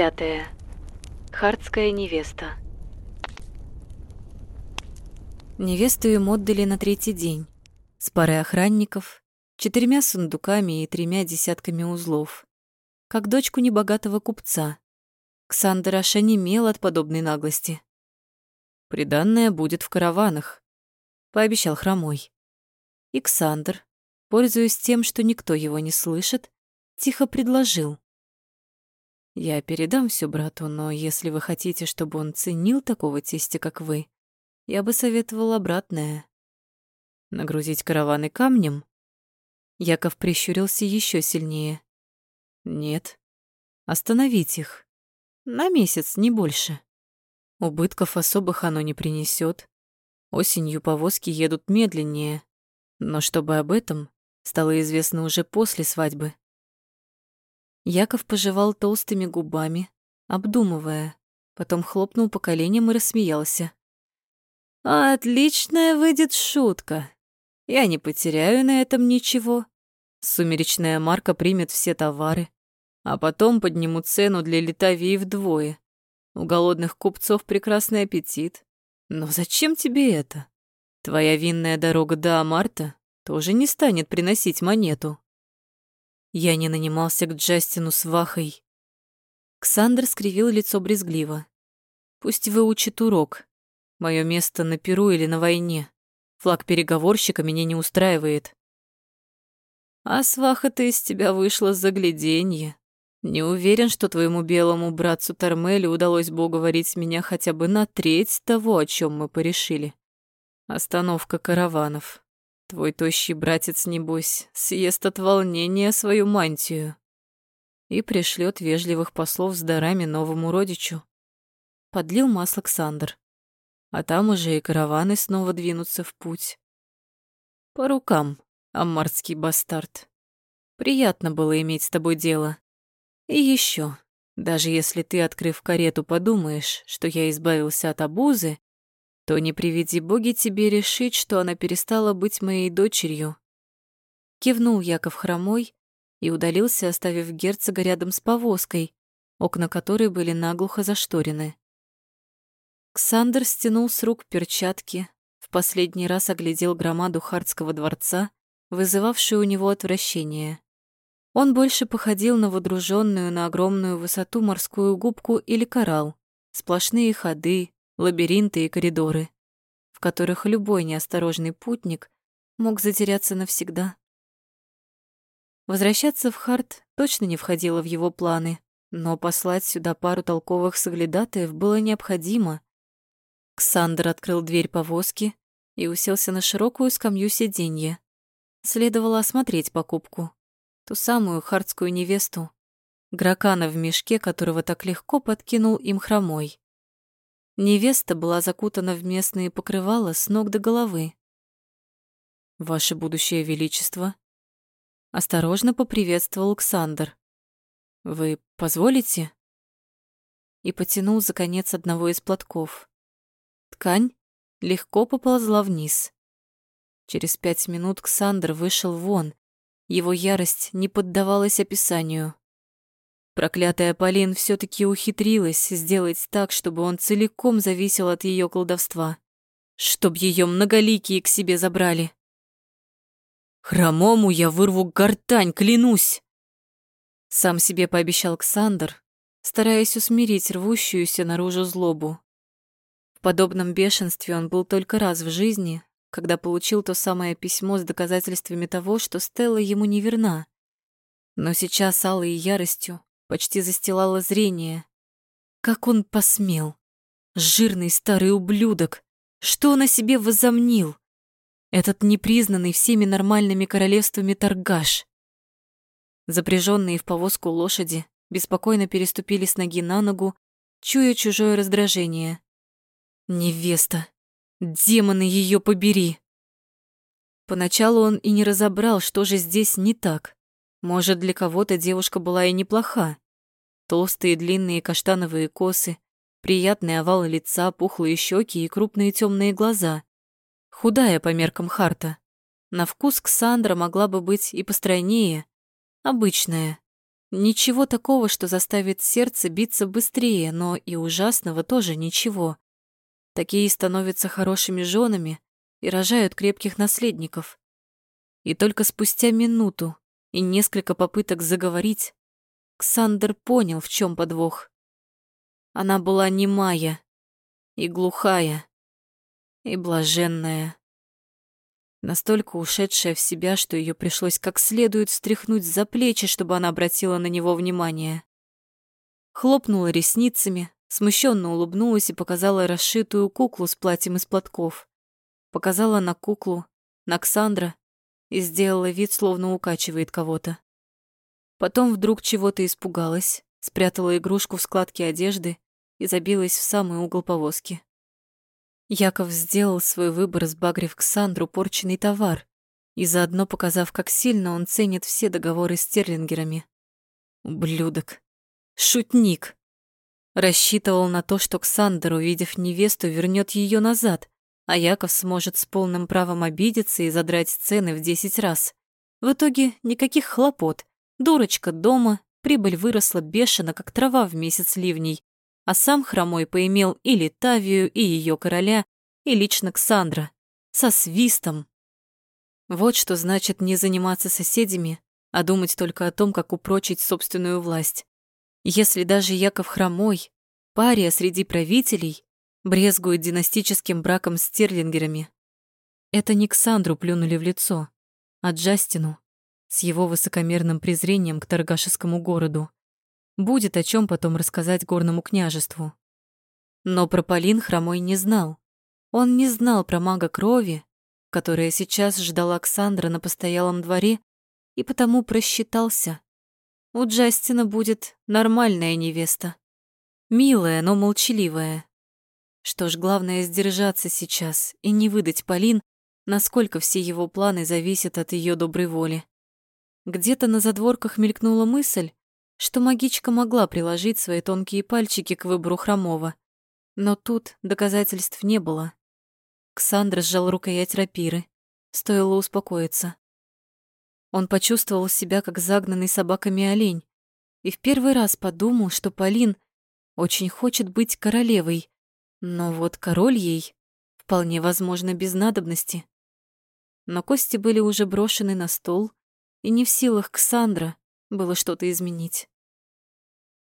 пятая. Хардская невеста. Невесту им отдали на третий день. С парой охранников, четырьмя сундуками и тремя десятками узлов. Как дочку небогатого купца. Ксандр аж онемел от подобной наглости. «Приданное будет в караванах», — пообещал хромой. И Ксандр, пользуясь тем, что никто его не слышит, тихо предложил. Я передам все брату, но если вы хотите, чтобы он ценил такого тестя, как вы, я бы советовал обратное. Нагрузить караваны камнем? Яков прищурился еще сильнее. Нет. Остановить их. На месяц, не больше. Убытков особых оно не принесет. Осенью повозки едут медленнее. Но чтобы об этом стало известно уже после свадьбы. Яков пожевал толстыми губами, обдумывая, потом хлопнул по коленям и рассмеялся. «Отличная выйдет шутка. Я не потеряю на этом ничего. Сумеречная марка примет все товары, а потом подниму цену для Литавии вдвое. У голодных купцов прекрасный аппетит. Но зачем тебе это? Твоя винная дорога до Амарта тоже не станет приносить монету. Я не нанимался к Джастину с Вахой. Ксандр скривил лицо брезгливо. Пусть выучит урок. Мое место на Перу или на войне. Флаг переговорщика меня не устраивает. А сваха-то из тебя вышла загляденье. Не уверен, что твоему белому братцу Тормелю удалось бы уговорить меня хотя бы на треть того, о чем мы порешили. Остановка караванов. Твой тощий братец, небось, съест от волнения свою мантию и пришлет вежливых послов с дарами новому родичу. Подлил масло Ксандр. А там уже и караваны снова двинутся в путь. По рукам, аммарский бастард. Приятно было иметь с тобой дело. И еще, даже если ты, открыв карету, подумаешь, что я избавился от обузы, то не приведи боги тебе решить, что она перестала быть моей дочерью. Кивнул Яков хромой и удалился, оставив герцога рядом с повозкой, окна которой были наглухо зашторены. Ксандр стянул с рук перчатки, в последний раз оглядел громаду Хардского дворца, вызывавшую у него отвращение. Он больше походил на водруженную на огромную высоту морскую губку или коралл, сплошные ходы, лабиринты и коридоры, в которых любой неосторожный путник мог затеряться навсегда. Возвращаться в Харт точно не входило в его планы, но послать сюда пару толковых соглядатаев было необходимо. Ксандр открыл дверь повозки и уселся на широкую скамью сиденья. Следовало осмотреть покупку. Ту самую хартскую невесту, Гракана в мешке, которого так легко подкинул им хромой. Невеста была закутана в местные покрывала с ног до головы. «Ваше будущее величество», — осторожно поприветствовал Александр. «Вы позволите?» И потянул за конец одного из платков. Ткань легко поползла вниз. Через пять минут Ксандр вышел вон. Его ярость не поддавалась описанию. Проклятая Полин все таки ухитрилась сделать так, чтобы он целиком зависел от ее колдовства. Чтоб ее многоликие к себе забрали. «Хромому я вырву гортань, клянусь!» Сам себе пообещал Ксандр, стараясь усмирить рвущуюся наружу злобу. В подобном бешенстве он был только раз в жизни, когда получил то самое письмо с доказательствами того, что Стелла ему не верна. Но сейчас алой яростью почти застилало зрение. Как он посмел? Жирный старый ублюдок! Что он о себе возомнил? Этот непризнанный всеми нормальными королевствами торгаш. Запряженные в повозку лошади беспокойно переступили с ноги на ногу, чуя чужое раздражение. Невеста! Демоны ее побери! Поначалу он и не разобрал, что же здесь не так. Может, для кого-то девушка была и неплоха. Толстые длинные каштановые косы, приятный овал лица, пухлые щеки и крупные темные глаза. Худая по меркам Харта. На вкус Ксандра могла бы быть и постройнее. Обычная. Ничего такого, что заставит сердце биться быстрее, но и ужасного тоже ничего. Такие становятся хорошими женами и рожают крепких наследников. И только спустя минуту и несколько попыток заговорить, Ксандр понял, в чем подвох. Она была немая и глухая, и блаженная. Настолько ушедшая в себя, что ее пришлось как следует стряхнуть за плечи, чтобы она обратила на него внимание. Хлопнула ресницами, смущенно улыбнулась и показала расшитую куклу с платьем из платков. Показала на куклу, на Ксандра и сделала вид, словно укачивает кого-то. Потом вдруг чего-то испугалась, спрятала игрушку в складке одежды и забилась в самый угол повозки. Яков сделал свой выбор, сбагрив Ксандру порченный товар и заодно показав, как сильно он ценит все договоры с стерлингерами. Ублюдок. Шутник. Рассчитывал на то, что Ксандр, увидев невесту, вернет ее назад, а Яков сможет с полным правом обидеться и задрать цены в десять раз. В итоге никаких хлопот. Дурочка дома, прибыль выросла бешено, как трава в месяц ливней а сам Хромой поимел и Литавию, и ее короля, и лично Ксандра, со свистом. Вот что значит не заниматься соседями, а думать только о том, как упрочить собственную власть. Если даже Яков Хромой, пария среди правителей, брезгует династическим браком с стерлингерами, это не Ксандру плюнули в лицо, а Джастину с его высокомерным презрением к торгашескому городу. Будет о чем потом рассказать горному княжеству. Но про Полин Хромой не знал. Он не знал про мага крови, которая сейчас ждала Александра на постоялом дворе, и потому просчитался. У Джастина будет нормальная невеста. Милая, но молчаливая. Что ж, главное сдержаться сейчас и не выдать Полин, насколько все его планы зависят от ее доброй воли. Где-то на задворках мелькнула мысль, что магичка могла приложить свои тонкие пальчики к выбору хромого. Но тут доказательств не было. Ксандр сжал рукоять рапиры. Стоило успокоиться. Он почувствовал себя как загнанный собаками олень и в первый раз подумал, что Полин очень хочет быть королевой, но вот король ей вполне возможно без надобности. Но кости были уже брошены на стол, и не в силах Ксандра было что-то изменить.